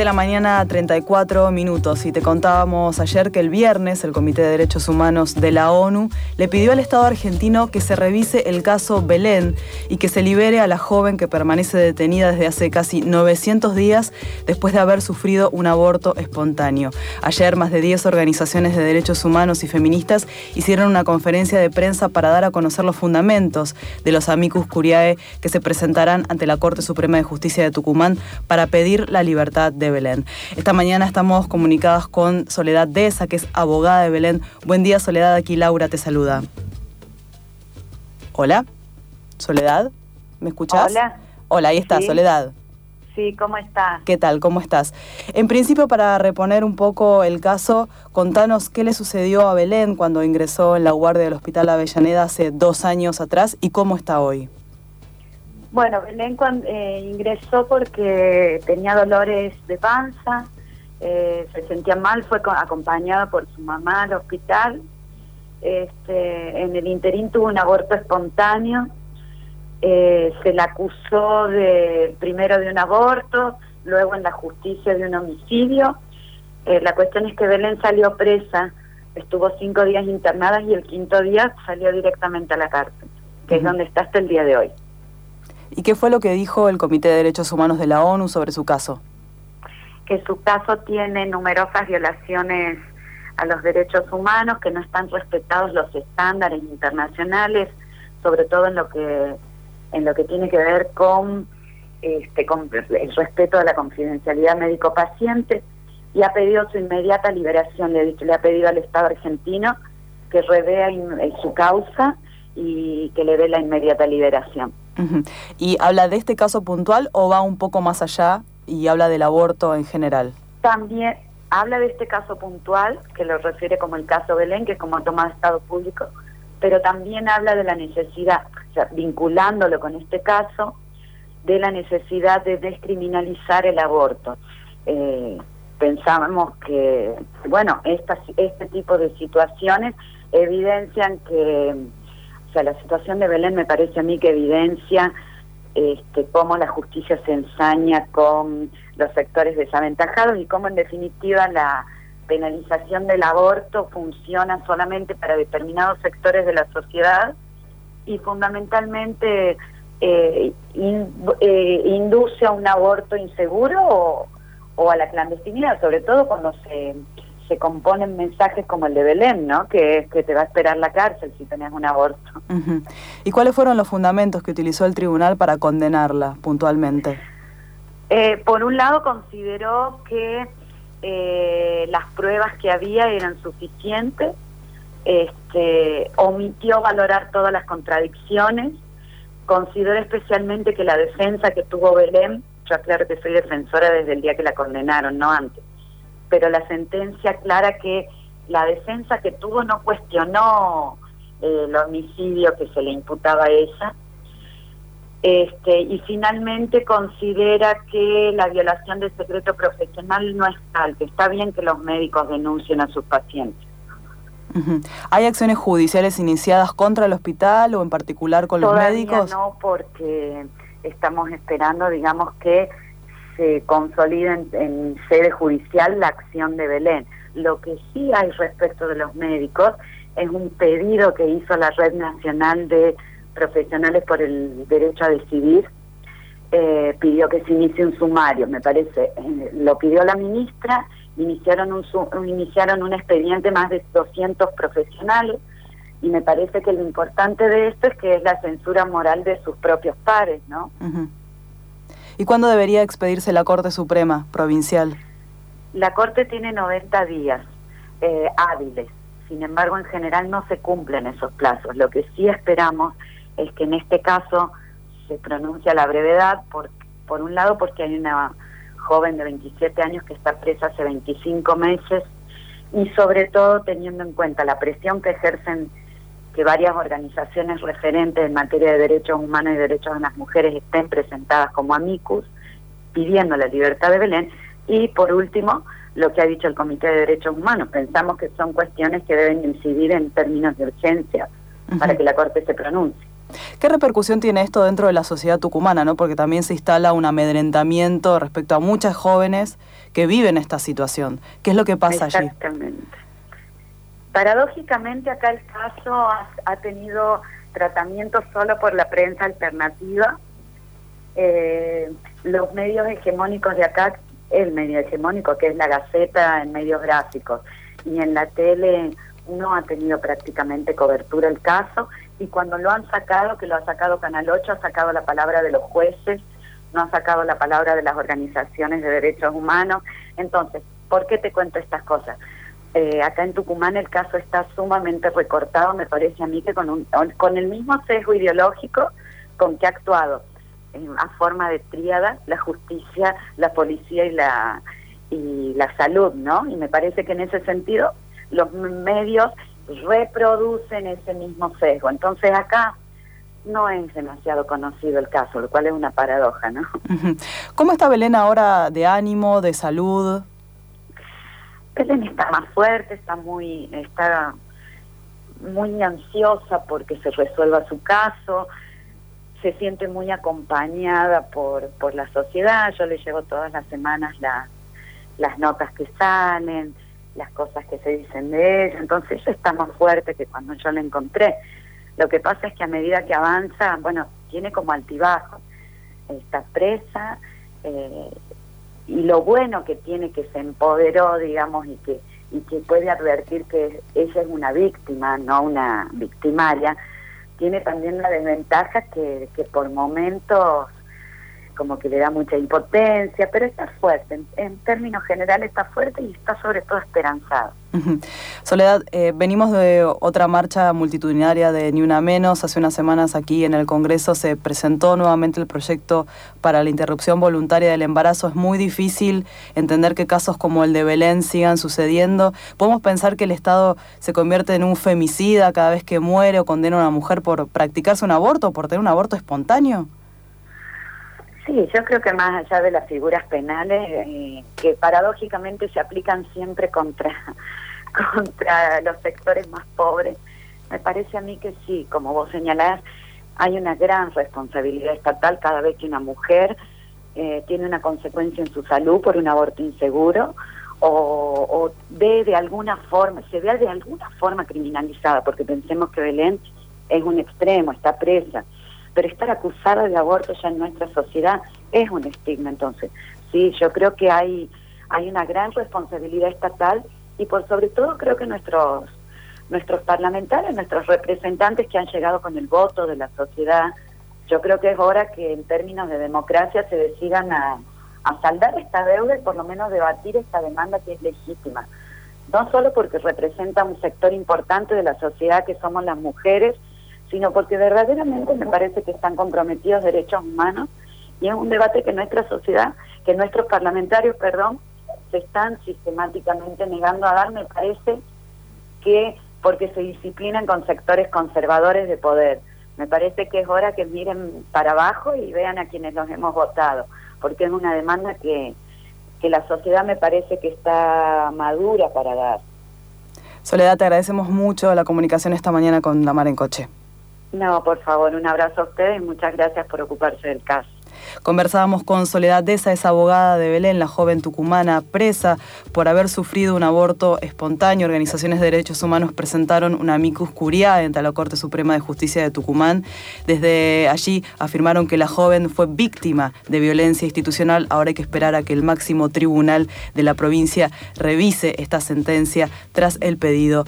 de la mañana, 34 minutos, y te contábamos ayer que el viernes el Comité de Derechos Humanos de la ONU le pidió al Estado argentino que se revise el caso Belén y que se libere a la joven que permanece detenida desde hace casi 900 días después de haber sufrido un aborto espontáneo. Ayer más de 10 organizaciones de derechos humanos y feministas hicieron una conferencia de prensa para dar a conocer los fundamentos de los amicus curiae que se presentarán ante la Corte Suprema de Justicia de Tucumán para pedir la libertad de Belén. Esta mañana estamos comunicadas con Soledad Deza, que es abogada de Belén. Buen día, Soledad. Aquí Laura te saluda. Hola. Soledad, ¿me escuchas? Hola. Hola, ahí está, Soledad. Sí, ¿cómo estás? ¿Qué tal? ¿Cómo estás? En principio, para reponer un poco el caso, contanos qué le sucedió a Belén cuando ingresó en la guardia del Hospital Avellaneda hace dos años atrás y cómo está hoy. Bueno, Belén cuando, eh, ingresó porque tenía dolores de panza, eh, se sentía mal, fue acompañada por su mamá al hospital. Este, en el interín tuvo un aborto espontáneo. Eh, se la acusó de primero de un aborto, luego en la justicia de un homicidio. la cuestión es que Belén salió presa, estuvo cinco días internada y el quinto día salió directamente a la cárcel, que es donde está hasta el día de hoy. ¿Y qué fue lo que dijo el Comité de Derechos Humanos de la ONU sobre su caso? Que su caso tiene numerosas violaciones a los derechos humanos, que no están respetados los estándares internacionales, sobre todo en lo que en lo que tiene que ver con este con el respeto a la confidencialidad médico-paciente y ha pedido su inmediata liberación. Le, le ha pedido al Estado argentino que revea su causa y que le dé la inmediata liberación. ¿Y habla de este caso puntual o va un poco más allá y habla del aborto en general? También habla de este caso puntual, que lo refiere como el caso Belén, que es como toma de Estado público, pero también habla de la necesidad, vinculándolo con este caso, de la necesidad de descriminalizar el aborto. Eh, pensábamos que, bueno, este tipo de situaciones evidencian que o sea, la situación de Belén me parece a mí que evidencia este, cómo la justicia se ensaña con los sectores desaventajados y cómo en definitiva la penalización del aborto funciona solamente para determinados sectores de la sociedad y fundamentalmente eh, eh, induce a un aborto inseguro o, o a la clandestinidad, sobre todo cuando se se componen mensajes como el de Belén, ¿no? Que es que te va a esperar la cárcel si tenés un aborto. ¿Y cuáles fueron los fundamentos que utilizó el tribunal para condenarla puntualmente? Eh, por un lado consideró que eh, las pruebas que había eran suficientes, este, omitió valorar todas las contradicciones, consideró especialmente que la defensa que tuvo Belén, yo aclaro que soy defensora desde el día que la condenaron, no antes, pero la sentencia aclara que la defensa que tuvo no cuestionó eh, el homicidio que se le imputaba a ella, este, y finalmente considera que la violación del secreto profesional no es tal, que está bien que los médicos denuncien a sus pacientes. ¿Hay acciones judiciales iniciadas contra el hospital o en particular con los médicos? No, porque estamos esperando, digamos, que se consolida en, sede judicial la acción de Belén. Lo que sí hay respecto de los médicos es un pedido que hizo la Red Nacional de Profesionales por el Derecho a Decidir, eh, pidió que se inicie un sumario, me parece, eh, lo pidió la ministra, iniciaron un, iniciaron un expediente más de 200 profesionales y me parece que lo importante de esto es que es la censura moral de sus propios pares, ¿no? ¿Y cuándo debería expedirse la Corte Suprema Provincial? La Corte tiene 90 días eh, hábiles, sin embargo en general no se cumplen esos plazos. Lo que sí esperamos es que en este caso se pronuncie a la brevedad, por, por un lado porque hay una joven de 27 años que está presa hace 25 meses y sobre todo teniendo en cuenta la presión que ejercen que varias organizaciones referentes en materia de derechos humanos y derechos de las mujeres estén presentadas como amicus, pidiendo la libertad de Belén. Y por último, lo que ha dicho el Comité de Derechos Humanos. Pensamos que son cuestiones que deben incidir en términos de urgencia para que la Corte se pronuncie. ¿Qué repercusión tiene esto dentro de la sociedad tucumana? ¿no? Porque también se instala un amedrentamiento respecto a muchas jóvenes que viven esta situación. ¿Qué es lo que pasa allí? Exactamente. Paradójicamente acá el caso ha, tenido tratamiento solo por la prensa alternativa. Eh, los medios hegemónicos de acá, el medio hegemónico que es la Gaceta en medios gráficos y en la tele no ha tenido prácticamente cobertura el caso y cuando lo han sacado, que lo ha sacado Canal 8, ha sacado la palabra de los jueces, no ha sacado la palabra de las organizaciones de derechos humanos. Entonces, ¿por qué te cuento estas cosas? Eh, acá en Tucumán el caso está sumamente recortado, me parece a mí que con, un, con el mismo sesgo ideológico con que ha actuado a forma de tríada la justicia, la policía y la y la salud, ¿no? Y me parece que en ese sentido los medios reproducen ese mismo sesgo. Entonces acá no es demasiado conocido el caso, lo cual es una paradoja, ¿no? ¿Cómo está Belén ahora de ánimo, de salud? Belén está más fuerte, está muy, está muy ansiosa porque se resuelva su caso, se siente muy acompañada por, por la sociedad, yo le llevo todas las semanas las notas que salen, las cosas que se dicen de ella, entonces ella está más fuerte que cuando yo la encontré. Lo que pasa es que a medida que avanza, bueno, tiene como altibajo, está presa, eh, y lo bueno que tiene que se empoderó, digamos, y que, y que puede advertir que ella es una víctima, no una victimaria, tiene también la desventaja que, que por momentos como que le da mucha impotencia, pero está fuerte, en, términos generales está fuerte y está sobre todo esperanzado. Soledad, eh, venimos de otra marcha multitudinaria de Ni Una Menos. Hace unas semanas aquí en el Congreso se presentó nuevamente el proyecto para la interrupción voluntaria del embarazo. Es muy difícil entender que casos como el de Belén sigan sucediendo. ¿Podemos pensar que el Estado se convierte en un femicida cada vez que muere o condena a una mujer por practicarse un aborto o por tener un aborto espontáneo? Sí, yo creo que más allá de las figuras penales, eh, que paradójicamente se aplican siempre contra, contra los sectores más pobres, me parece a mí que sí, como vos señalás, hay una gran responsabilidad estatal cada vez que una mujer eh, tiene una consecuencia en su salud por un aborto inseguro o, o ve de alguna forma, se vea de alguna forma criminalizada, porque pensemos que Belén es un extremo, está presa pero estar acusada de aborto ya en nuestra sociedad es un estigma entonces. Sí, yo creo que hay, hay una gran responsabilidad estatal y por sobre todo creo que nuestros, nuestros parlamentarios, nuestros representantes que han llegado con el voto de la sociedad, yo creo que es hora que en términos de democracia se decidan a, a saldar esta deuda y por lo menos debatir esta demanda que es legítima. No solo porque representa un sector importante de la sociedad que somos las mujeres, sino porque verdaderamente me parece que están comprometidos derechos humanos y es un debate que nuestra sociedad, que nuestros parlamentarios, perdón, se están sistemáticamente negando a dar, me parece que porque se disciplinan con sectores conservadores de poder. Me parece que es hora que miren para abajo y vean a quienes los hemos votado, porque es una demanda que, que la sociedad me parece que está madura para dar. Soledad, te agradecemos mucho la comunicación esta mañana con la Mar en Coche. No, por favor, un abrazo a ustedes y muchas gracias por ocuparse del caso. Conversábamos con Soledad Deza, es abogada de Belén, la joven tucumana presa por haber sufrido un aborto espontáneo. Organizaciones de derechos humanos presentaron una amicus curiae ante la Corte Suprema de Justicia de Tucumán. Desde allí afirmaron que la joven fue víctima de violencia institucional. Ahora hay que esperar a que el máximo tribunal de la provincia revise esta sentencia tras el pedido